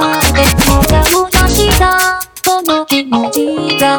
でもやもしたこの気持ちが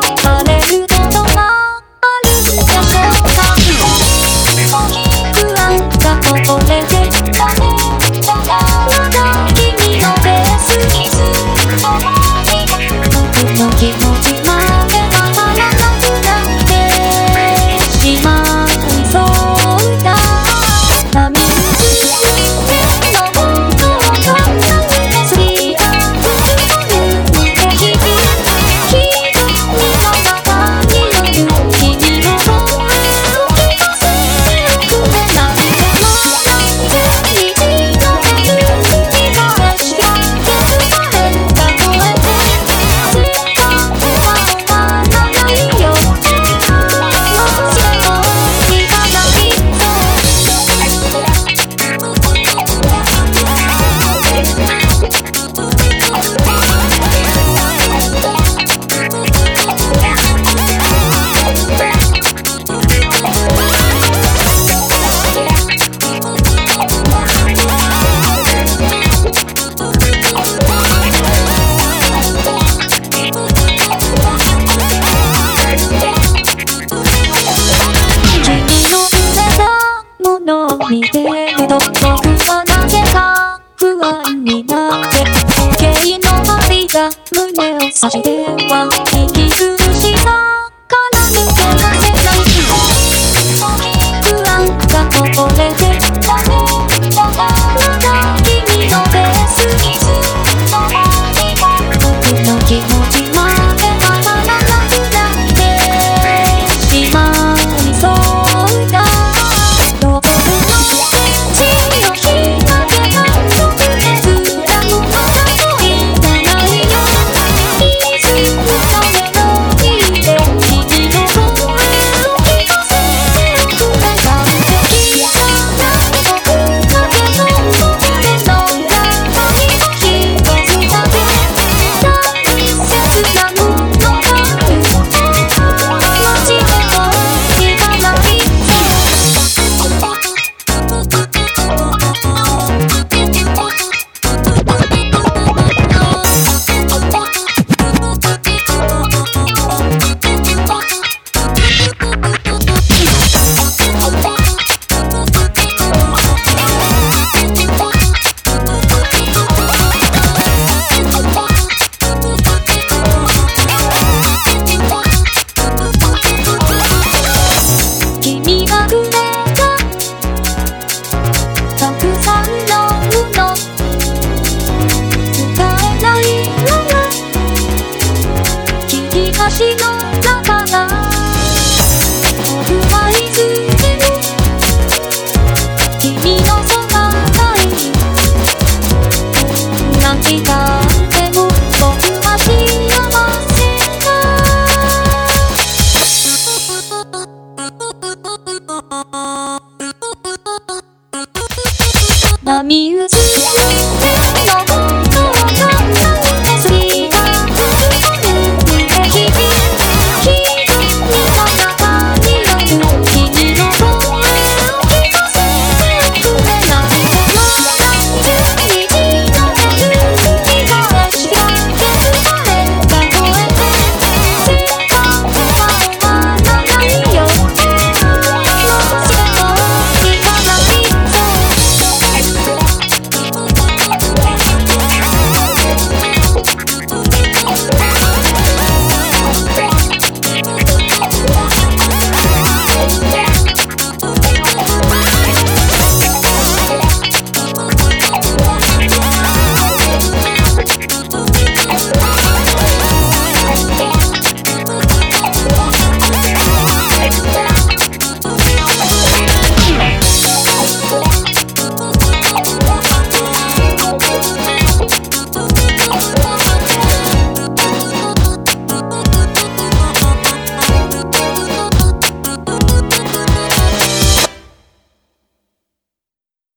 そして涙